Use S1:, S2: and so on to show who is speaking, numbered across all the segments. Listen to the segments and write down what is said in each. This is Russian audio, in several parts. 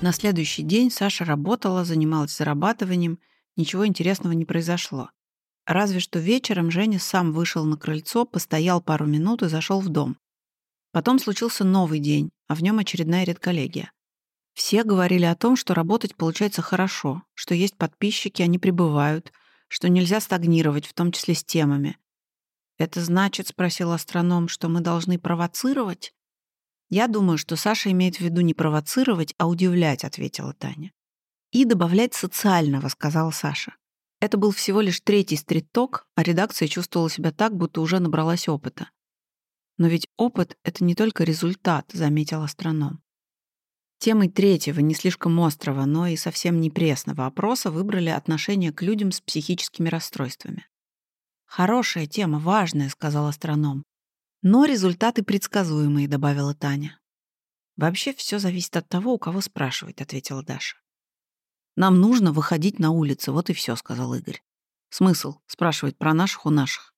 S1: На следующий день Саша работала, занималась зарабатыванием, ничего интересного не произошло. Разве что вечером Женя сам вышел на крыльцо, постоял пару минут и зашел в дом. Потом случился новый день, а в нем очередная редколлегия. Все говорили о том, что работать получается хорошо, что есть подписчики, они прибывают, что нельзя стагнировать, в том числе с темами. «Это значит, — спросил астроном, — что мы должны провоцировать?» «Я думаю, что Саша имеет в виду не провоцировать, а удивлять», — ответила Таня. «И добавлять социального», — сказала Саша. Это был всего лишь третий стрит-ток, а редакция чувствовала себя так, будто уже набралась опыта. Но ведь опыт — это не только результат, заметил астроном. Темой третьего, не слишком острого, но и совсем не пресного опроса выбрали отношение к людям с психическими расстройствами. «Хорошая тема, важная», — сказал астроном. «Но результаты предсказуемые», — добавила Таня. «Вообще все зависит от того, у кого спрашивать», — ответила Даша. Нам нужно выходить на улицы, вот и все, сказал Игорь. Смысл? Спрашивать про наших у наших.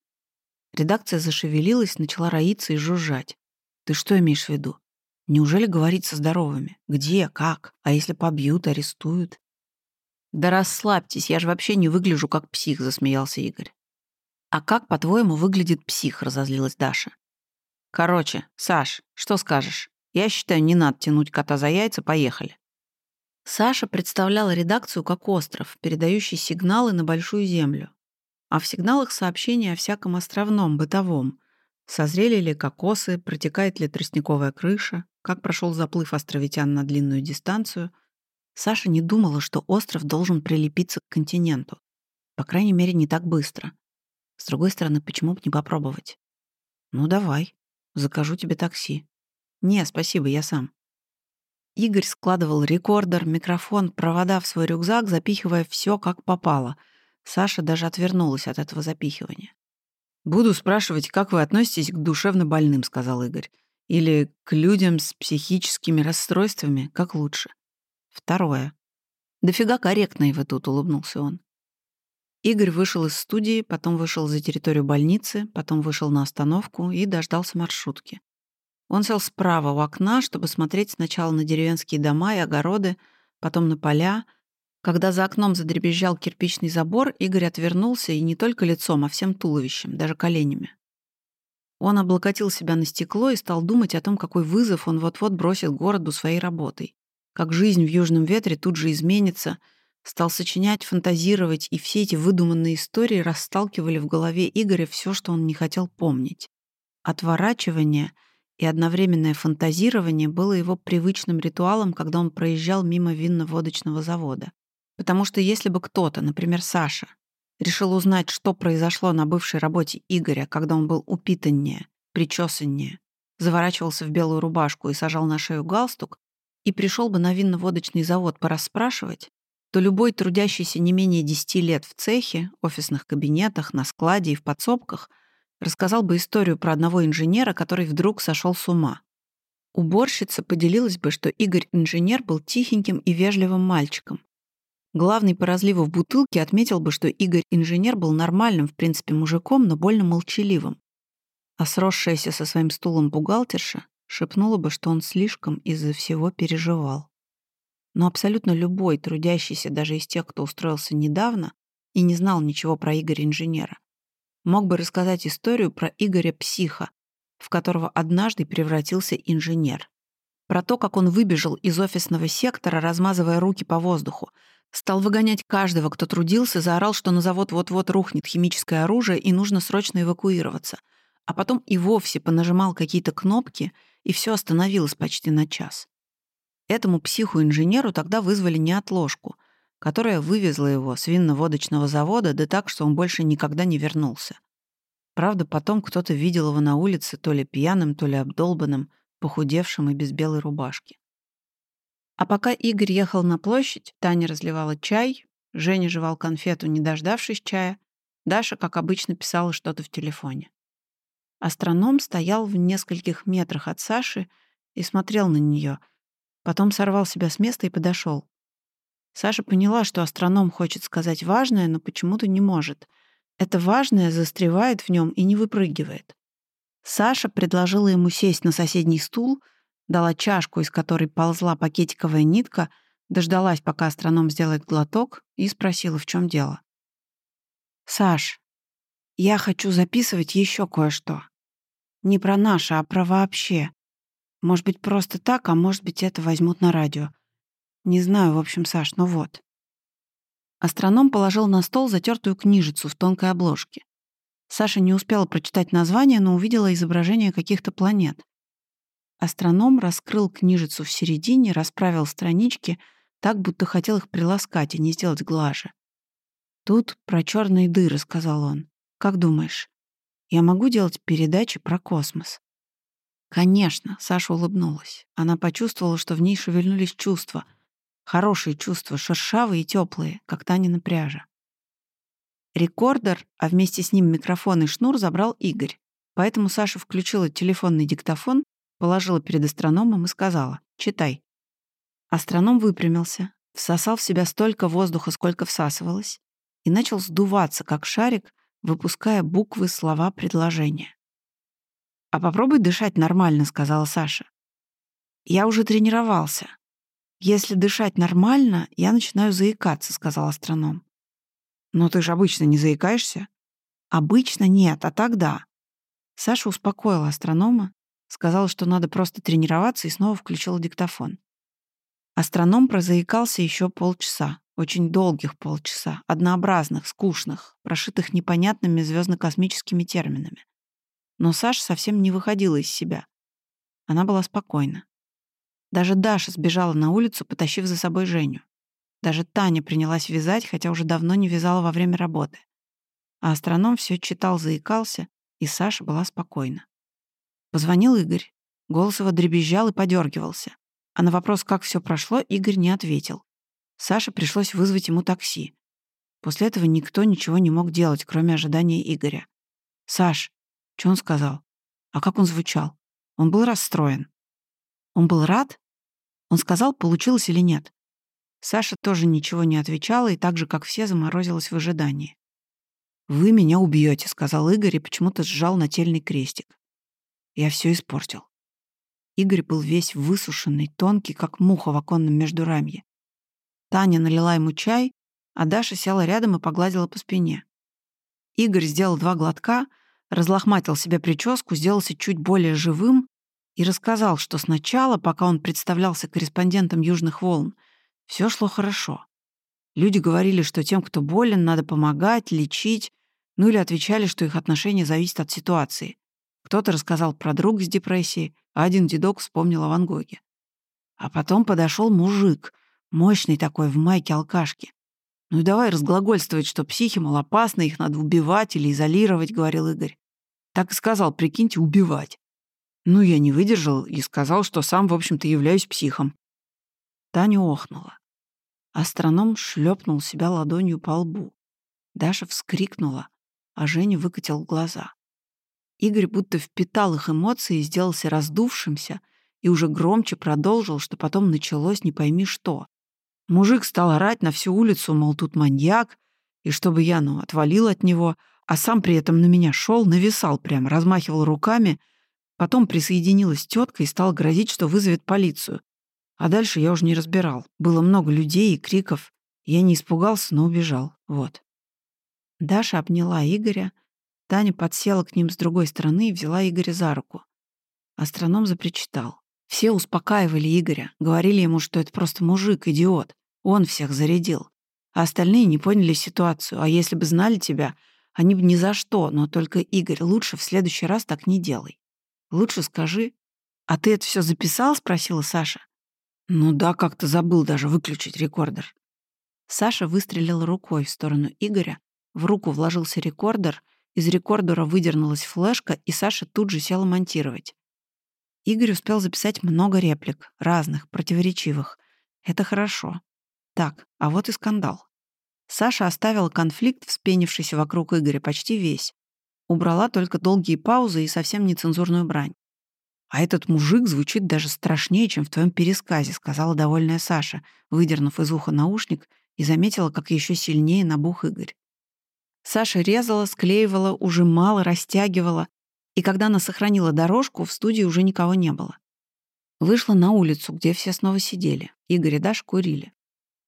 S1: Редакция зашевелилась, начала роиться и жужжать. Ты что имеешь в виду? Неужели говорить со здоровыми? Где? Как? А если побьют, арестуют? Да расслабьтесь, я же вообще не выгляжу как псих, засмеялся Игорь. А как, по-твоему, выглядит псих, разозлилась Даша. Короче, Саш, что скажешь? Я считаю, не надо тянуть кота за яйца, поехали. Саша представляла редакцию как остров, передающий сигналы на большую землю. А в сигналах сообщения о всяком островном, бытовом. Созрели ли кокосы, протекает ли тростниковая крыша, как прошел заплыв островитян на длинную дистанцию. Саша не думала, что остров должен прилепиться к континенту. По крайней мере, не так быстро. С другой стороны, почему бы не попробовать? Ну, давай. Закажу тебе такси. Не, спасибо, я сам. Игорь складывал рекордер, микрофон, провода в свой рюкзак, запихивая все как попало. Саша даже отвернулась от этого запихивания. «Буду спрашивать, как вы относитесь к душевно больным», — сказал Игорь. «Или к людям с психическими расстройствами, как лучше». Второе. «Дофига корректно вы тут», — улыбнулся он. Игорь вышел из студии, потом вышел за территорию больницы, потом вышел на остановку и дождался маршрутки. Он сел справа у окна, чтобы смотреть сначала на деревенские дома и огороды, потом на поля. Когда за окном задребезжал кирпичный забор, Игорь отвернулся и не только лицом, а всем туловищем, даже коленями. Он облокотил себя на стекло и стал думать о том, какой вызов он вот-вот бросит городу своей работой. Как жизнь в южном ветре тут же изменится. Стал сочинять, фантазировать, и все эти выдуманные истории расталкивали в голове Игоря все, что он не хотел помнить. Отворачивание — и одновременное фантазирование было его привычным ритуалом, когда он проезжал мимо винно-водочного завода. Потому что если бы кто-то, например, Саша, решил узнать, что произошло на бывшей работе Игоря, когда он был упитаннее, причесаннее, заворачивался в белую рубашку и сажал на шею галстук, и пришел бы на винно-водочный завод порасспрашивать, то любой трудящийся не менее 10 лет в цехе, офисных кабинетах, на складе и в подсобках – рассказал бы историю про одного инженера, который вдруг сошел с ума. Уборщица поделилась бы, что Игорь-инженер был тихеньким и вежливым мальчиком. Главный по разливу в бутылке отметил бы, что Игорь-инженер был нормальным, в принципе, мужиком, но больно молчаливым. А сросшаяся со своим стулом бухгалтерша шепнула бы, что он слишком из-за всего переживал. Но абсолютно любой, трудящийся даже из тех, кто устроился недавно и не знал ничего про Игоря-инженера, мог бы рассказать историю про Игоря Психа, в которого однажды превратился инженер. Про то, как он выбежал из офисного сектора, размазывая руки по воздуху, стал выгонять каждого, кто трудился, заорал, что на завод вот-вот рухнет химическое оружие и нужно срочно эвакуироваться. А потом и вовсе понажимал какие-то кнопки, и все остановилось почти на час. Этому психу-инженеру тогда вызвали неотложку — которая вывезла его с винно-водочного завода, да так, что он больше никогда не вернулся. Правда, потом кто-то видел его на улице то ли пьяным, то ли обдолбанным, похудевшим и без белой рубашки. А пока Игорь ехал на площадь, Таня разливала чай, Женя жевал конфету, не дождавшись чая, Даша, как обычно, писала что-то в телефоне. Астроном стоял в нескольких метрах от Саши и смотрел на нее, потом сорвал себя с места и подошел. Саша поняла, что астроном хочет сказать важное, но почему-то не может. Это важное застревает в нем и не выпрыгивает. Саша предложила ему сесть на соседний стул, дала чашку, из которой ползла пакетиковая нитка, дождалась, пока астроном сделает глоток, и спросила, в чем дело. «Саш, я хочу записывать еще кое-что. Не про наше, а про вообще. Может быть, просто так, а может быть, это возьмут на радио. Не знаю, в общем, Саш, ну вот». Астроном положил на стол затертую книжицу в тонкой обложке. Саша не успела прочитать название, но увидела изображение каких-то планет. Астроном раскрыл книжицу в середине, расправил странички — так, будто хотел их приласкать и не сделать глаже. «Тут про черные дыры», — сказал он. «Как думаешь, я могу делать передачи про космос?» «Конечно», — Саша улыбнулась. Она почувствовала, что в ней шевельнулись чувства. Хорошие чувства, шершавые и теплые, как Таня на пляже. Рекордер, а вместе с ним микрофон и шнур забрал Игорь. Поэтому Саша включила телефонный диктофон, положила перед астрономом и сказала «Читай». Астроном выпрямился, всосал в себя столько воздуха, сколько всасывалось, и начал сдуваться, как шарик, выпуская буквы, слова, предложения. «А попробуй дышать нормально», — сказала Саша. «Я уже тренировался. Если дышать нормально, я начинаю заикаться», — сказал астроном. «Но ты же обычно не заикаешься?» «Обычно нет, а тогда». Саша успокоила астронома, сказала, что надо просто тренироваться, и снова включила диктофон. Астроном прозаикался еще полчаса, очень долгих полчаса, однообразных, скучных, прошитых непонятными звездно-космическими терминами. Но Саша совсем не выходила из себя. Она была спокойна. Даже Даша сбежала на улицу, потащив за собой Женю. Даже Таня принялась вязать, хотя уже давно не вязала во время работы. А астроном все читал, заикался, и Саша была спокойна. Позвонил Игорь. Голос его дребезжал и подергивался. А на вопрос, как все прошло, Игорь не ответил. Саше пришлось вызвать ему такси. После этого никто ничего не мог делать, кроме ожидания Игоря. «Саш, что он сказал? А как он звучал? Он был расстроен. Он был рад? Он сказал, получилось или нет?» Саша тоже ничего не отвечала и так же, как все, заморозилась в ожидании. «Вы меня убьете, сказал Игорь и почему-то сжал нательный крестик. Я все испортил. Игорь был весь высушенный, тонкий, как муха в оконном междурамье. Таня налила ему чай, а Даша села рядом и погладила по спине. Игорь сделал два глотка, разлохматил себе прическу, сделался чуть более живым и рассказал, что сначала, пока он представлялся корреспондентом «Южных волн», все шло хорошо. Люди говорили, что тем, кто болен, надо помогать, лечить, ну или отвечали, что их отношение зависит от ситуации. Кто-то рассказал про друга с депрессией, а один дедок вспомнил о Ван Гоге. А потом подошел мужик, мощный такой, в майке алкашки. «Ну и давай разглагольствовать, что психи, мол, опасны, их надо убивать или изолировать», — говорил Игорь. Так и сказал, прикиньте, убивать. Ну, я не выдержал и сказал, что сам, в общем-то, являюсь психом. Таня охнула. Астроном шлепнул себя ладонью по лбу. Даша вскрикнула, а Женя выкатил глаза. Игорь будто впитал их эмоции сделался раздувшимся, и уже громче продолжил, что потом началось не пойми что. Мужик стал орать на всю улицу, мол, тут маньяк, и чтобы я, ну, отвалил от него, а сам при этом на меня шел, нависал прям, размахивал руками. Потом присоединилась тетка и стала грозить, что вызовет полицию. А дальше я уже не разбирал. Было много людей и криков. Я не испугался, но убежал. Вот. Даша обняла Игоря, Таня подсела к ним с другой стороны и взяла Игоря за руку. Астроном запричитал. Все успокаивали Игоря, говорили ему, что это просто мужик, идиот. Он всех зарядил. А остальные не поняли ситуацию. А если бы знали тебя, они бы ни за что. Но только, Игорь, лучше в следующий раз так не делай. Лучше скажи. «А ты это все записал?» — спросила Саша. «Ну да, как-то забыл даже выключить рекордер». Саша выстрелила рукой в сторону Игоря, в руку вложился рекордер, из рекордера выдернулась флешка, и Саша тут же села монтировать. Игорь успел записать много реплик, разных, противоречивых. Это хорошо. Так, а вот и скандал. Саша оставила конфликт, вспенившийся вокруг Игоря, почти весь. Убрала только долгие паузы и совсем нецензурную брань. «А этот мужик звучит даже страшнее, чем в твоем пересказе», сказала довольная Саша, выдернув из уха наушник и заметила, как еще сильнее набух Игорь. Саша резала, склеивала, ужимала, растягивала. И когда она сохранила дорожку, в студии уже никого не было. Вышла на улицу, где все снова сидели. Игорь и Даша курили.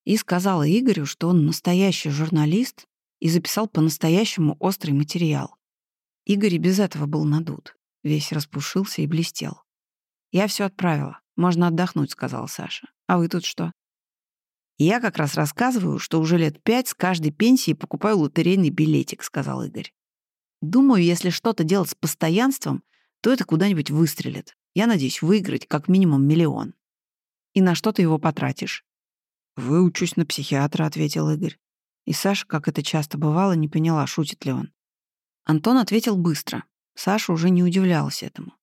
S1: И сказала Игорю, что он настоящий журналист и записал по-настоящему острый материал. Игорь и без этого был надут, весь распушился и блестел. «Я все отправила. Можно отдохнуть», — сказал Саша. «А вы тут что?» «Я как раз рассказываю, что уже лет пять с каждой пенсии покупаю лотерейный билетик», — сказал Игорь. «Думаю, если что-то делать с постоянством, то это куда-нибудь выстрелит. Я надеюсь выиграть как минимум миллион». «И на что ты его потратишь?» «Выучусь на психиатра», — ответил Игорь. И Саша, как это часто бывало, не поняла, шутит ли он. Антон ответил быстро. Саша уже не удивлялась этому.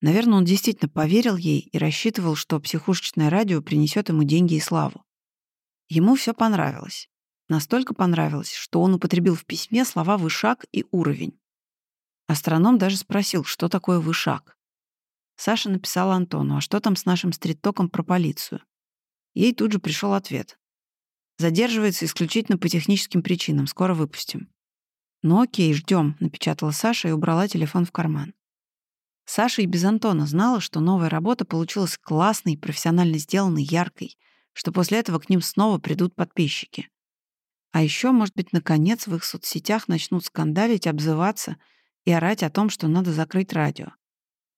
S1: Наверное, он действительно поверил ей и рассчитывал, что психушечное радио принесет ему деньги и славу. Ему все понравилось. Настолько понравилось, что он употребил в письме слова «вышаг» и «уровень». Астроном даже спросил, что такое «вышаг». Саша написала Антону, а что там с нашим стрит-током про полицию? Ей тут же пришел ответ. Задерживается исключительно по техническим причинам, скоро выпустим. «Ну окей, ждем, напечатала Саша и убрала телефон в карман. Саша и без Антона знала, что новая работа получилась классной, профессионально сделанной, яркой, что после этого к ним снова придут подписчики. А еще, может быть, наконец в их соцсетях начнут скандалить, обзываться и орать о том, что надо закрыть радио.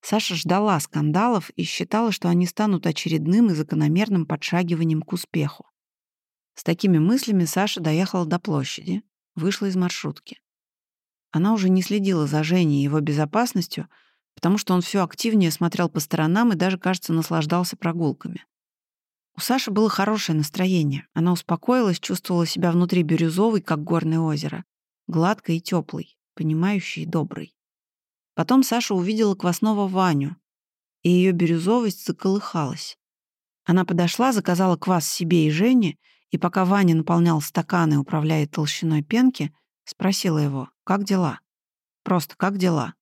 S1: Саша ждала скандалов и считала, что они станут очередным и закономерным подшагиванием к успеху. С такими мыслями Саша доехала до площади, вышла из маршрутки. Она уже не следила за Женей и его безопасностью, потому что он все активнее смотрел по сторонам и даже, кажется, наслаждался прогулками. У Саши было хорошее настроение. Она успокоилась, чувствовала себя внутри бирюзовой, как горное озеро, гладкой и теплой, понимающей и доброй. Потом Саша увидела квасного Ваню, и ее бирюзовость заколыхалась. Она подошла, заказала квас себе и Жене, и пока Ваня наполнял стаканы, управляя толщиной пенки, спросила его, как дела? Просто как дела?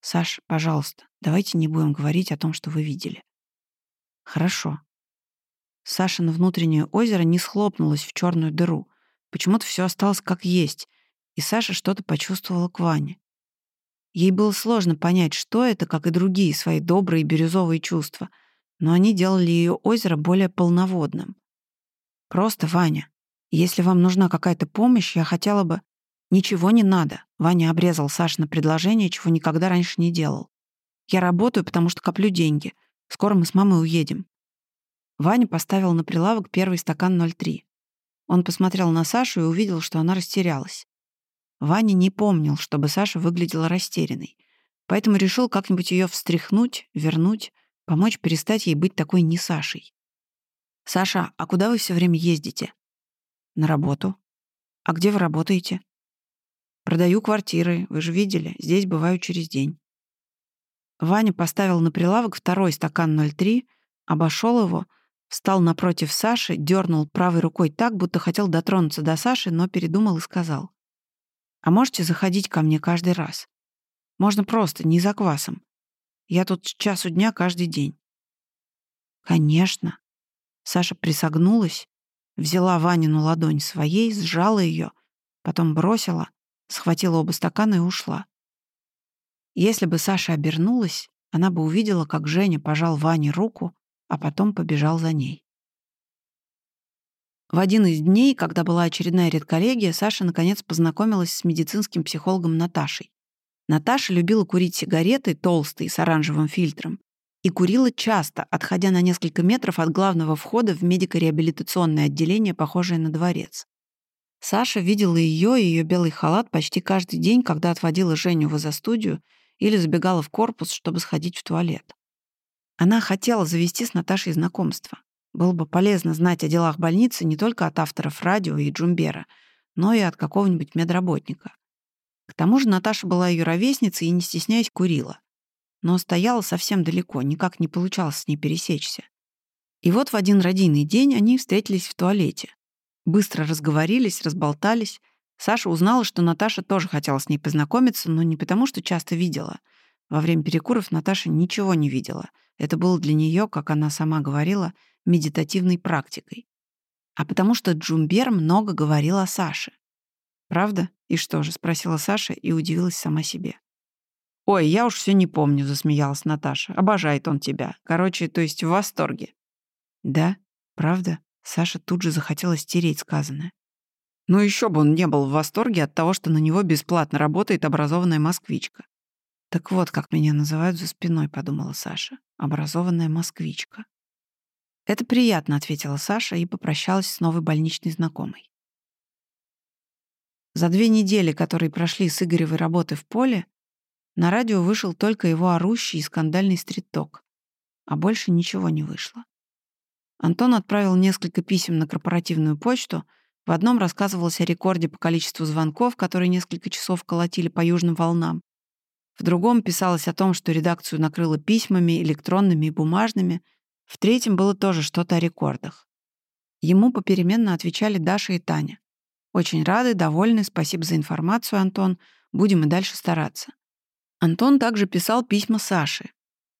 S1: Саш, пожалуйста, давайте не будем говорить о том, что вы видели. Хорошо. Саша на внутреннее озеро не схлопнулось в черную дыру. Почему-то все осталось как есть, и Саша что-то почувствовала к Ване. Ей было сложно понять, что это, как и другие свои добрые бирюзовые чувства, но они делали ее озеро более полноводным. «Просто, Ваня, если вам нужна какая-то помощь, я хотела бы...» «Ничего не надо», — Ваня обрезал Саш на предложение, чего никогда раньше не делал. «Я работаю, потому что коплю деньги. Скоро мы с мамой уедем». Ваня поставил на прилавок первый стакан 0,3. Он посмотрел на Сашу и увидел, что она растерялась. Ваня не помнил, чтобы Саша выглядела растерянной, поэтому решил как-нибудь ее встряхнуть, вернуть, помочь перестать ей быть такой не Сашей. «Саша, а куда вы все время ездите?» «На работу». «А где вы работаете?» «Продаю квартиры, вы же видели, здесь бываю через день». Ваня поставил на прилавок второй стакан 0,3, обошел его, встал напротив Саши, дернул правой рукой так, будто хотел дотронуться до Саши, но передумал и сказал. А можете заходить ко мне каждый раз? Можно просто, не за квасом. Я тут с часу дня каждый день. Конечно. Саша присогнулась, взяла Ванину ладонь своей, сжала ее, потом бросила, схватила оба стакана и ушла. Если бы Саша обернулась, она бы увидела, как Женя пожал Ване руку, а потом побежал за ней. В один из дней, когда была очередная редколлегия, Саша наконец познакомилась с медицинским психологом Наташей. Наташа любила курить сигареты, толстые, с оранжевым фильтром, и курила часто, отходя на несколько метров от главного входа в медико-реабилитационное отделение, похожее на дворец. Саша видела ее и ее белый халат почти каждый день, когда отводила Женю в изо-студию или забегала в корпус, чтобы сходить в туалет. Она хотела завести с Наташей знакомство. Было бы полезно знать о делах больницы не только от авторов радио и Джумбера, но и от какого-нибудь медработника. К тому же Наташа была ее ровесницей и, не стесняясь, курила. Но стояла совсем далеко, никак не получалось с ней пересечься. И вот в один родийный день они встретились в туалете. Быстро разговорились, разболтались. Саша узнала, что Наташа тоже хотела с ней познакомиться, но не потому, что часто видела. Во время перекуров Наташа ничего не видела. Это было для нее, как она сама говорила, медитативной практикой. А потому что Джумбер много говорил о Саше. «Правда? И что же?» — спросила Саша и удивилась сама себе. «Ой, я уж все не помню», — засмеялась Наташа. «Обожает он тебя. Короче, то есть в восторге». «Да? Правда?» Саше тут же захотелось стереть сказанное. Но еще бы он не был в восторге от того, что на него бесплатно работает образованная москвичка. «Так вот, как меня называют за спиной», — подумала Саша. «Образованная москвичка». «Это приятно», — ответила Саша и попрощалась с новой больничной знакомой. За две недели, которые прошли с Игоревой работы в поле, на радио вышел только его орущий и скандальный стрит-ток, а больше ничего не вышло. Антон отправил несколько писем на корпоративную почту. В одном рассказывалось о рекорде по количеству звонков, которые несколько часов колотили по южным волнам. В другом писалось о том, что редакцию накрыло письмами, электронными и бумажными. В третьем было тоже что-то о рекордах. Ему попеременно отвечали Даша и Таня. «Очень рады, довольны, спасибо за информацию, Антон. Будем и дальше стараться». Антон также писал письма Саше.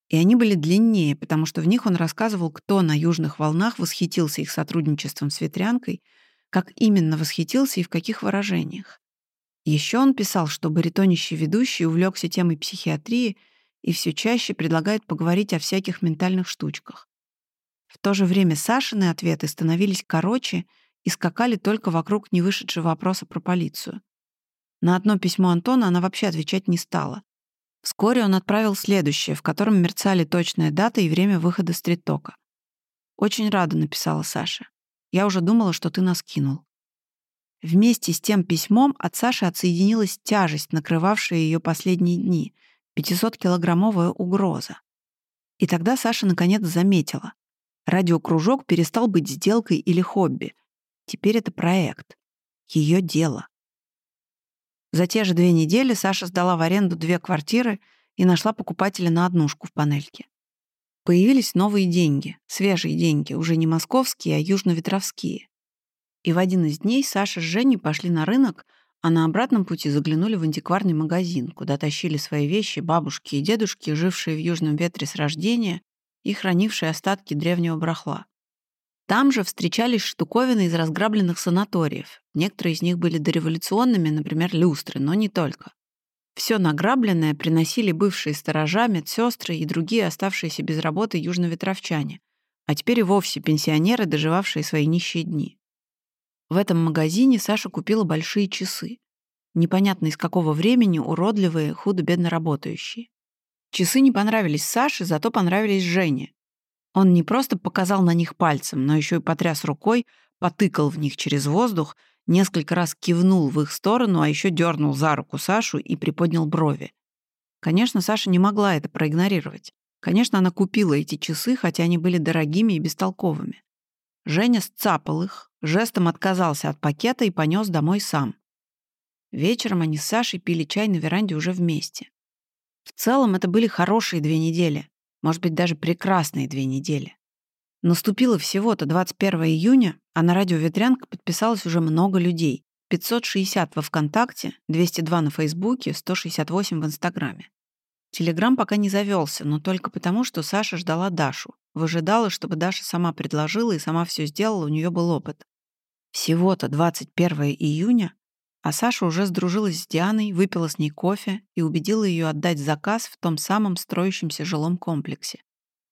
S1: И они были длиннее, потому что в них он рассказывал, кто на южных волнах восхитился их сотрудничеством с ветрянкой, как именно восхитился и в каких выражениях. Еще он писал, что баритонище ведущий увлекся темой психиатрии и все чаще предлагает поговорить о всяких ментальных штучках. В то же время Сашины ответы становились короче и скакали только вокруг невышедшего вопроса про полицию. На одно письмо Антона она вообще отвечать не стала. Вскоре он отправил следующее, в котором мерцали точная дата и время выхода стрит-тока. «Очень рада», — написала Саша. «Я уже думала, что ты нас кинул». Вместе с тем письмом от Саши отсоединилась тяжесть, накрывавшая ее последние дни, 500-килограммовая угроза. И тогда Саша наконец заметила. Радиокружок перестал быть сделкой или хобби. Теперь это проект. Ее дело. За те же две недели Саша сдала в аренду две квартиры и нашла покупателя на однушку в панельке. Появились новые деньги, свежие деньги, уже не московские, а южно-ветровские. И в один из дней Саша с Женей пошли на рынок, а на обратном пути заглянули в антикварный магазин, куда тащили свои вещи бабушки и дедушки, жившие в Южном ветре с рождения и хранившие остатки древнего брахла. Там же встречались штуковины из разграбленных санаториев. Некоторые из них были дореволюционными, например, люстры, но не только. Все награбленное приносили бывшие сторожа, медсестры и другие оставшиеся без работы южноветровчане, а теперь и вовсе пенсионеры, доживавшие свои нищие дни. В этом магазине Саша купила большие часы. Непонятно из какого времени, уродливые, худо-бедно работающие. Часы не понравились Саше, зато понравились Жене. Он не просто показал на них пальцем, но еще и потряс рукой, потыкал в них через воздух, несколько раз кивнул в их сторону, а еще дернул за руку Сашу и приподнял брови. Конечно, Саша не могла это проигнорировать. Конечно, она купила эти часы, хотя они были дорогими и бестолковыми. Женя сцапал их, жестом отказался от пакета и понес домой сам. Вечером они с Сашей пили чай на веранде уже вместе. В целом это были хорошие две недели, может быть, даже прекрасные две недели. Наступило всего-то 21 июня, а на радио «Ветрянка» подписалось уже много людей. 560 во ВКонтакте, 202 на Фейсбуке, 168 в Инстаграме. Телеграм пока не завелся, но только потому, что Саша ждала Дашу. Выжидала, чтобы Даша сама предложила и сама все сделала, у нее был опыт. Всего-то 21 июня, а Саша уже сдружилась с Дианой, выпила с ней кофе и убедила ее отдать заказ в том самом строящемся жилом комплексе.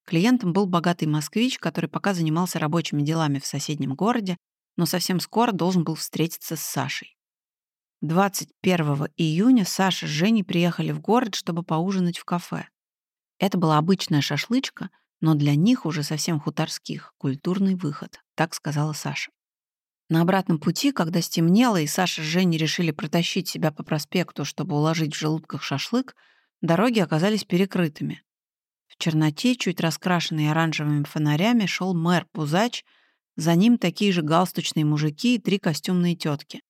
S1: Клиентом был богатый москвич, который пока занимался рабочими делами в соседнем городе, но совсем скоро должен был встретиться с Сашей. 21 июня Саша с Женей приехали в город, чтобы поужинать в кафе. Это была обычная шашлычка, но для них уже совсем хуторских, культурный выход, так сказала Саша. На обратном пути, когда стемнело, и Саша с Женей решили протащить себя по проспекту, чтобы уложить в желудках шашлык, дороги оказались перекрытыми. В черноте, чуть раскрашенный оранжевыми фонарями, шел мэр Пузач, за ним такие же галстучные мужики и три костюмные тетки.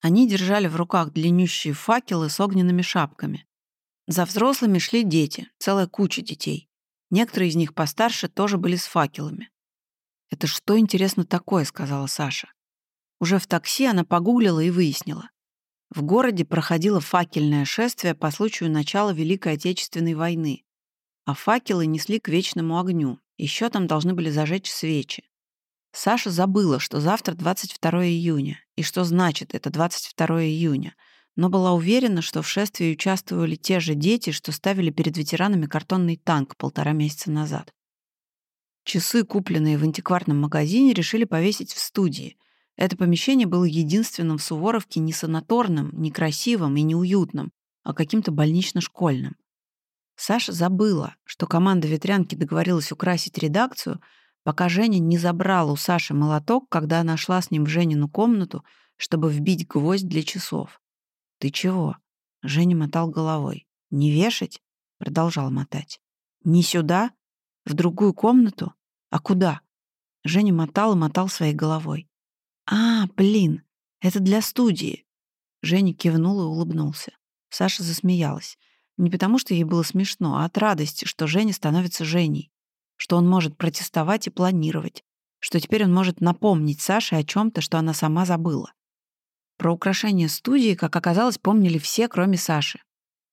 S1: Они держали в руках длиннющие факелы с огненными шапками. За взрослыми шли дети, целая куча детей. Некоторые из них постарше тоже были с факелами. «Это что, интересно, такое?» — сказала Саша. Уже в такси она погуглила и выяснила. В городе проходило факельное шествие по случаю начала Великой Отечественной войны, а факелы несли к вечному огню, еще там должны были зажечь свечи. Саша забыла, что завтра 22 июня, и что значит это 22 июня, но была уверена, что в шествии участвовали те же дети, что ставили перед ветеранами картонный танк полтора месяца назад. Часы, купленные в антикварном магазине, решили повесить в студии. Это помещение было единственным в Суворовке не санаторным, не красивым и не уютным, а каким-то больнично-школьным. Саша забыла, что команда «Ветрянки» договорилась украсить редакцию, пока Женя не забрала у Саши молоток, когда она шла с ним в Женину комнату, чтобы вбить гвоздь для часов. «Ты чего?» — Женя мотал головой. «Не вешать?» — продолжал мотать. «Не сюда? В другую комнату? А куда?» Женя мотал и мотал своей головой. «А, блин, это для студии». Женя кивнул и улыбнулся. Саша засмеялась. Не потому, что ей было смешно, а от радости, что Женя становится Женей, что он может протестовать и планировать, что теперь он может напомнить Саше о чем то что она сама забыла. Про украшение студии, как оказалось, помнили все, кроме Саши.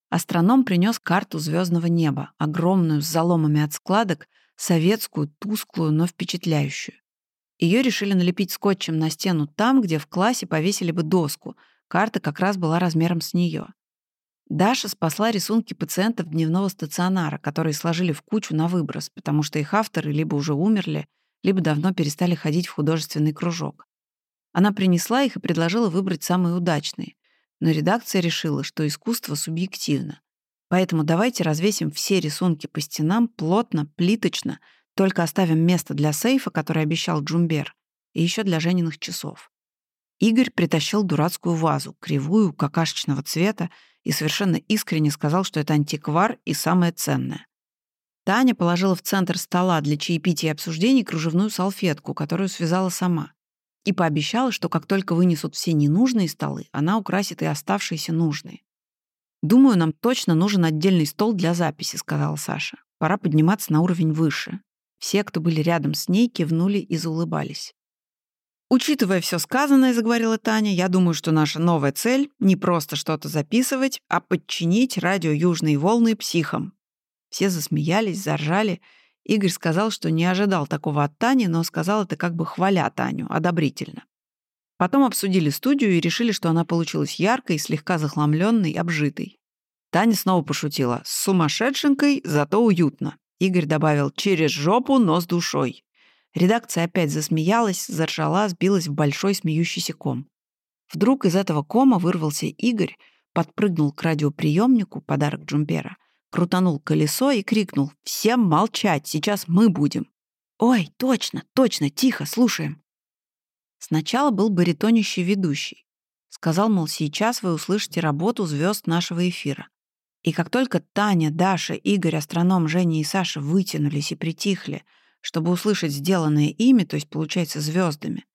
S1: Астроном принес карту звездного неба, огромную, с заломами от складок, советскую, тусклую, но впечатляющую. Ее решили налепить скотчем на стену там, где в классе повесили бы доску. Карта как раз была размером с нее. Даша спасла рисунки пациентов дневного стационара, которые сложили в кучу на выброс, потому что их авторы либо уже умерли, либо давно перестали ходить в художественный кружок. Она принесла их и предложила выбрать самые удачные. Но редакция решила, что искусство субъективно. Поэтому давайте развесим все рисунки по стенам плотно, плиточно, только оставим место для сейфа, который обещал Джумбер, и еще для Жениных часов. Игорь притащил дурацкую вазу, кривую, какашечного цвета, и совершенно искренне сказал, что это антиквар и самое ценное. Таня положила в центр стола для чаепития и обсуждений кружевную салфетку, которую связала сама и пообещала, что как только вынесут все ненужные столы, она украсит и оставшиеся нужные. «Думаю, нам точно нужен отдельный стол для записи», — сказала Саша. «Пора подниматься на уровень выше». Все, кто были рядом с ней, кивнули и заулыбались. «Учитывая все сказанное, — заговорила Таня, — я думаю, что наша новая цель — не просто что-то записывать, а подчинить радио «Южные волны» психам». Все засмеялись, заржали, Игорь сказал, что не ожидал такого от Тани, но сказал это как бы хваля Таню, одобрительно. Потом обсудили студию и решили, что она получилась яркой, слегка захламленной, обжитой. Таня снова пошутила. «С сумасшедшенкой, зато уютно». Игорь добавил «через жопу, но с душой». Редакция опять засмеялась, заржала, сбилась в большой смеющийся ком. Вдруг из этого кома вырвался Игорь, подпрыгнул к радиоприемнику, подарок Джумпера, крутанул колесо и крикнул «Всем молчать, сейчас мы будем!» «Ой, точно, точно, тихо, слушаем!» Сначала был баритонящий ведущий. Сказал, мол, сейчас вы услышите работу звезд нашего эфира. И как только Таня, Даша, Игорь, астроном, Женя и Саша вытянулись и притихли, чтобы услышать сделанное ими, то есть, получается, звездами,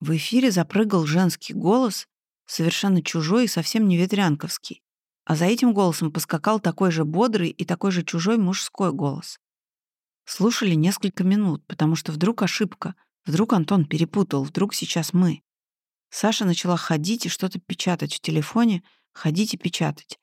S1: в эфире запрыгал женский голос, совершенно чужой и совсем не ветрянковский. А за этим голосом поскакал такой же бодрый и такой же чужой мужской голос. Слушали несколько минут, потому что вдруг ошибка, вдруг Антон перепутал, вдруг сейчас мы. Саша начала ходить и что-то печатать в телефоне, ходить и печатать.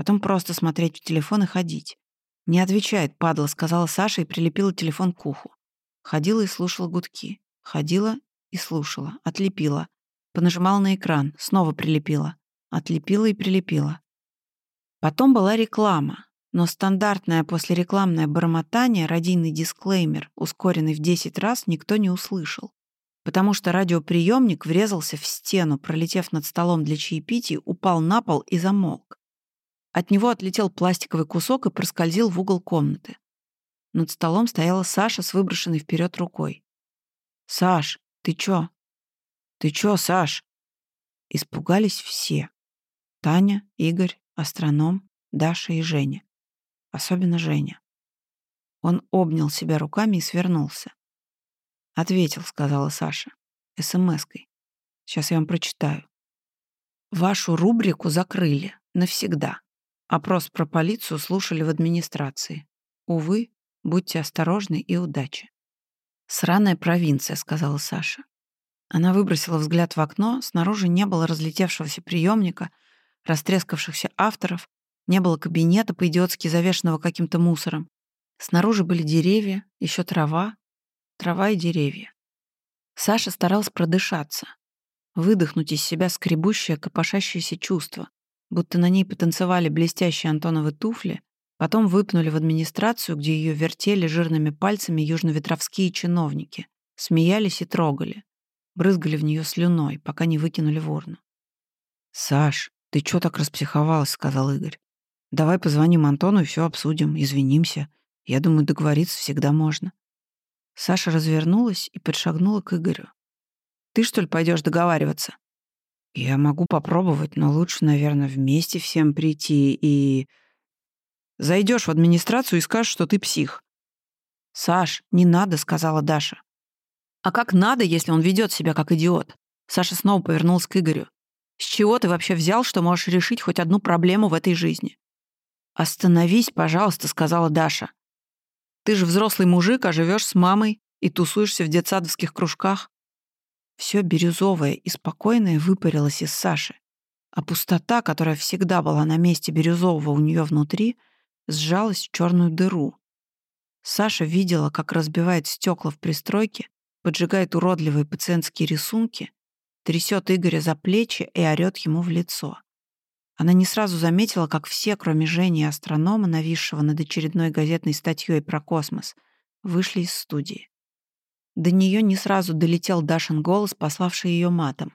S1: Потом просто смотреть в телефон и ходить. «Не отвечает, падла», — сказала Саша и прилепила телефон к уху. Ходила и слушала гудки. Ходила и слушала. Отлепила. Понажимала на экран. Снова прилепила. Отлепила и прилепила. Потом была реклама, но стандартное послерекламное бормотание, радийный дисклеймер, ускоренный в 10 раз, никто не услышал. Потому что радиоприемник врезался в стену, пролетев над столом для чаепития, упал на пол и замолк. От него отлетел пластиковый кусок и проскользил в угол комнаты. Над столом стояла Саша с выброшенной вперед рукой. «Саш, ты чё? Ты чё, Саш?» Испугались все. Таня, Игорь, астроном, Даша и Женя. Особенно Женя. Он обнял себя руками и свернулся. «Ответил», — сказала Саша, смс-кой. Сейчас я вам прочитаю. Вашу рубрику закрыли. Навсегда. Опрос про полицию слушали в администрации. Увы, будьте осторожны и удачи. «Сраная провинция», — сказала Саша. Она выбросила взгляд в окно, снаружи не было разлетевшегося приемника, растрескавшихся авторов, не было кабинета по-идиотски завешенного каким-то мусором. Снаружи были деревья, еще трава, трава и деревья. Саша старалась продышаться, выдохнуть из себя скребущее, копошащееся чувство, будто на ней потанцевали блестящие Антоновы туфли, Потом выпнули в администрацию, где ее вертели жирными пальцами южноветровские чиновники, смеялись и трогали, брызгали в нее слюной, пока не выкинули в урну. «Саш, ты чё так распсиховалась?» — сказал Игорь. «Давай позвоним Антону и все обсудим, извинимся. Я думаю, договориться всегда можно». Саша развернулась и подшагнула к Игорю. «Ты, что ли, пойдешь договариваться?» «Я могу попробовать, но лучше, наверное, вместе всем прийти и...» Зайдешь в администрацию и скажешь, что ты псих». «Саш, не надо», — сказала Даша. «А как надо, если он ведет себя как идиот?» Саша снова повернулся к Игорю. «С чего ты вообще взял, что можешь решить хоть одну проблему в этой жизни?» «Остановись, пожалуйста», — сказала Даша. «Ты же взрослый мужик, а живешь с мамой и тусуешься в детсадовских кружках». Все бирюзовое и спокойное выпарилось из Саши, а пустота, которая всегда была на месте бирюзового у нее внутри — сжалась в черную дыру. Саша видела, как разбивает стекла в пристройке, поджигает уродливые пациентские рисунки, трясет Игоря за плечи и орет ему в лицо. Она не сразу заметила, как все, кроме Жени и астронома, нависшего над очередной газетной статьей про космос, вышли из студии. До нее не сразу долетел Дашин голос, пославший ее матом.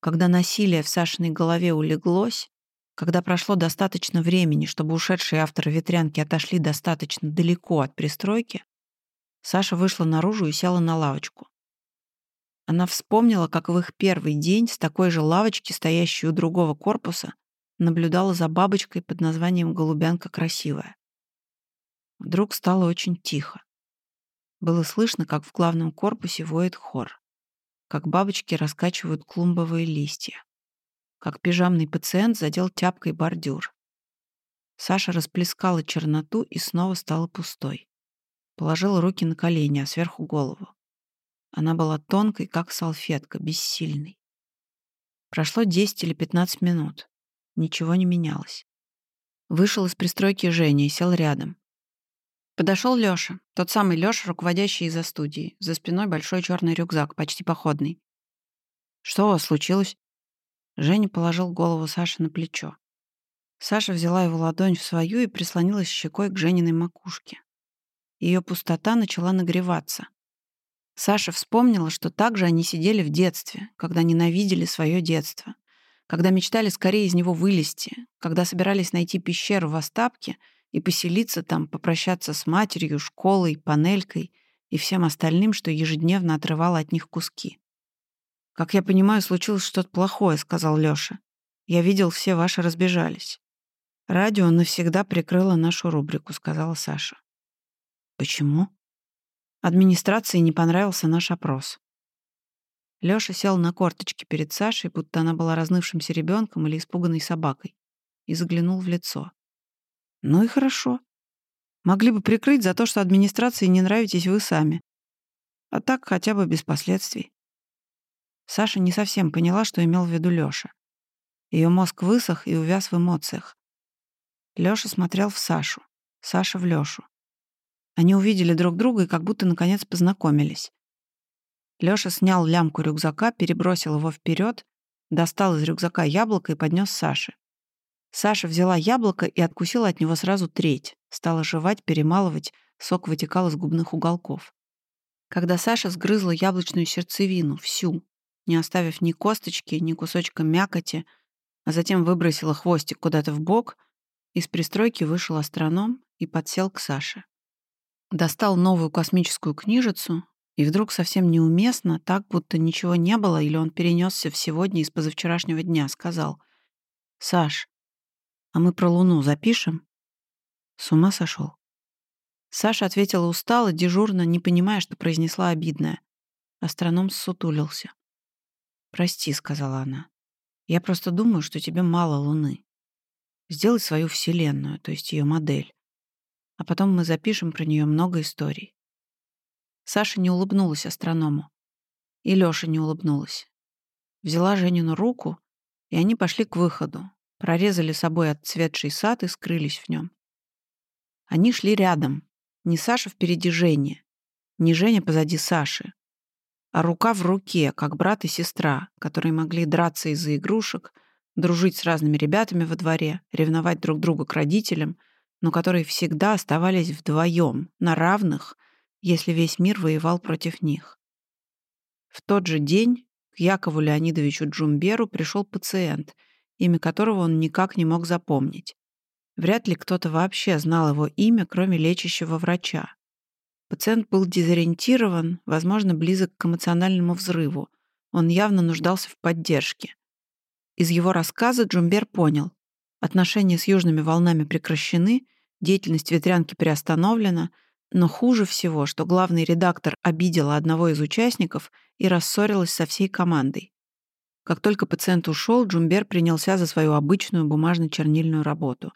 S1: Когда насилие в Сашиной голове улеглось, когда прошло достаточно времени, чтобы ушедшие авторы ветрянки отошли достаточно далеко от пристройки, Саша вышла наружу и села на лавочку. Она вспомнила, как в их первый день с такой же лавочки, стоящей у другого корпуса, наблюдала за бабочкой под названием «Голубянка красивая». Вдруг стало очень тихо. Было слышно, как в главном корпусе воет хор, как бабочки раскачивают клумбовые листья как пижамный пациент задел тяпкой бордюр. Саша расплескала черноту и снова стала пустой. Положила руки на колени, а сверху голову. Она была тонкой, как салфетка, бессильной. Прошло 10 или 15 минут. Ничего не менялось. Вышел из пристройки Женя и сел рядом. Подошел Лёша, тот самый Лёша, руководящий из-за студии. За спиной большой черный рюкзак, почти походный. «Что у вас случилось?» Женя положил голову Саши на плечо. Саша взяла его ладонь в свою и прислонилась щекой к Жениной макушке. Ее пустота начала нагреваться. Саша вспомнила, что так же они сидели в детстве, когда ненавидели свое детство, когда мечтали скорее из него вылезти, когда собирались найти пещеру в Остапке и поселиться там, попрощаться с матерью, школой, панелькой и всем остальным, что ежедневно отрывало от них куски. «Как я понимаю, случилось что-то плохое», — сказал Лёша. «Я видел, все ваши разбежались». «Радио навсегда прикрыло нашу рубрику», — сказала Саша. «Почему?» Администрации не понравился наш опрос. Лёша сел на корточки перед Сашей, будто она была разнывшимся ребенком или испуганной собакой, и заглянул в лицо. «Ну и хорошо. Могли бы прикрыть за то, что администрации не нравитесь вы сами. А так хотя бы без последствий». Саша не совсем поняла, что имел в виду Лёша. Ее мозг высох и увяз в эмоциях. Лёша смотрел в Сашу, Саша в Лёшу. Они увидели друг друга и как будто наконец познакомились. Лёша снял лямку рюкзака, перебросил его вперед, достал из рюкзака яблоко и поднес Саше. Саша взяла яблоко и откусила от него сразу треть, стала жевать, перемалывать, сок вытекал из губных уголков. Когда Саша сгрызла яблочную сердцевину, всю, не оставив ни косточки, ни кусочка мякоти, а затем выбросила хвостик куда-то в бок, из пристройки вышел астроном и подсел к Саше. Достал новую космическую книжицу, и вдруг совсем неуместно, так будто ничего не было, или он перенесся в сегодня из позавчерашнего дня, сказал, «Саш, а мы про Луну запишем?» С ума сошел. Саша ответила устало, дежурно, не понимая, что произнесла обидное. Астроном ссутулился. «Прости», — сказала она. «Я просто думаю, что тебе мало Луны. Сделай свою Вселенную, то есть ее модель. А потом мы запишем про нее много историй». Саша не улыбнулась астроному. И Лёша не улыбнулась. Взяла Женину руку, и они пошли к выходу, прорезали собой отцветший сад и скрылись в нем. Они шли рядом. Не Саша впереди Жени, не Женя позади Саши, а рука в руке, как брат и сестра, которые могли драться из-за игрушек, дружить с разными ребятами во дворе, ревновать друг друга к родителям, но которые всегда оставались вдвоем, на равных, если весь мир воевал против них. В тот же день к Якову Леонидовичу Джумберу пришел пациент, имя которого он никак не мог запомнить. Вряд ли кто-то вообще знал его имя, кроме лечащего врача. Пациент был дезориентирован, возможно, близок к эмоциональному взрыву. Он явно нуждался в поддержке. Из его рассказа Джумбер понял, отношения с южными волнами прекращены, деятельность ветрянки приостановлена, но хуже всего, что главный редактор обидела одного из участников и рассорилась со всей командой. Как только пациент ушел, Джумбер принялся за свою обычную бумажно-чернильную работу.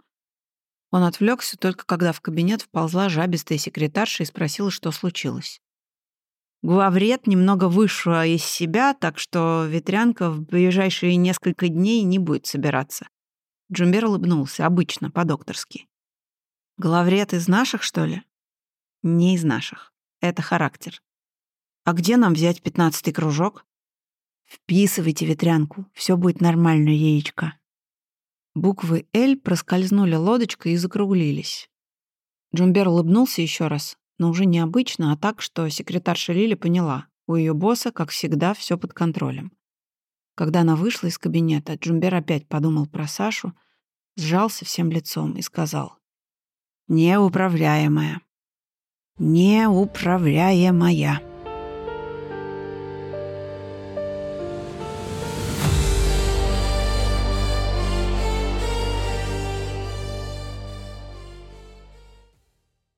S1: Он отвлекся только когда в кабинет вползла жабистая секретарша и спросила, что случилось. Главред немного вышла из себя, так что ветрянка в ближайшие несколько дней не будет собираться. Джумбер улыбнулся, обычно, по-докторски. Главред из наших, что ли? Не из наших. Это характер. А где нам взять пятнадцатый кружок? Вписывайте ветрянку, все будет нормально, яичко. Буквы «Л» проскользнули лодочкой и закруглились. Джумбер улыбнулся еще раз, но уже необычно, а так, что секретарша Лили поняла, у ее босса, как всегда, все под контролем. Когда она вышла из кабинета, Джумбер опять подумал про Сашу, сжался всем лицом и сказал «Неуправляемая, неуправляемая».